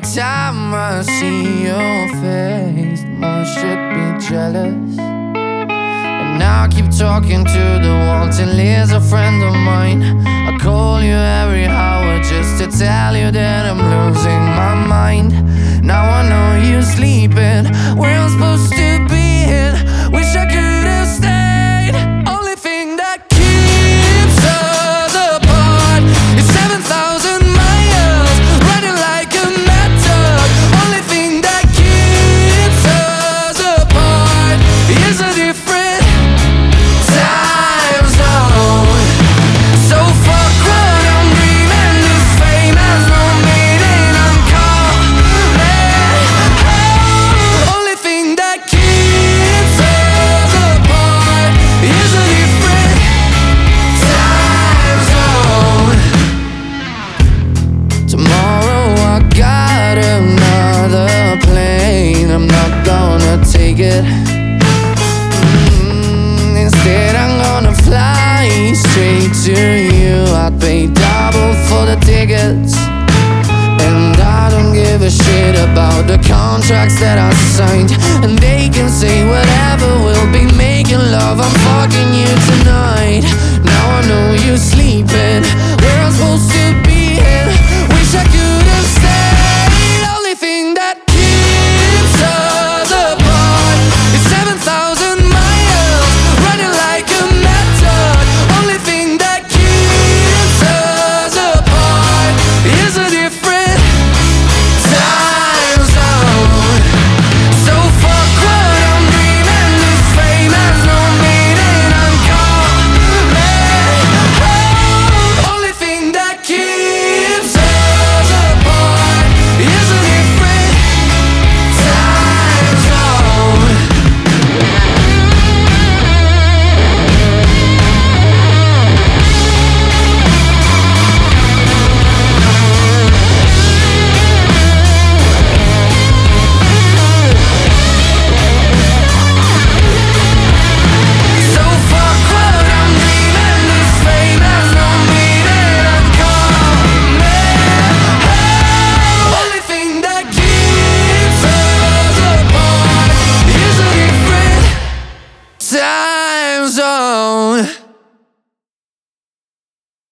Every time I see your face, more should be jealous. And now I keep talking to the wall till he's a friend of mine. I call you every hour just to tell you that I'm losing my mind. Now I know you're sleeping where I'm supposed to contracts that I signed. And they can say whatever, we'll be making love. I'm fucking you tonight. Now I know you sleep. zone.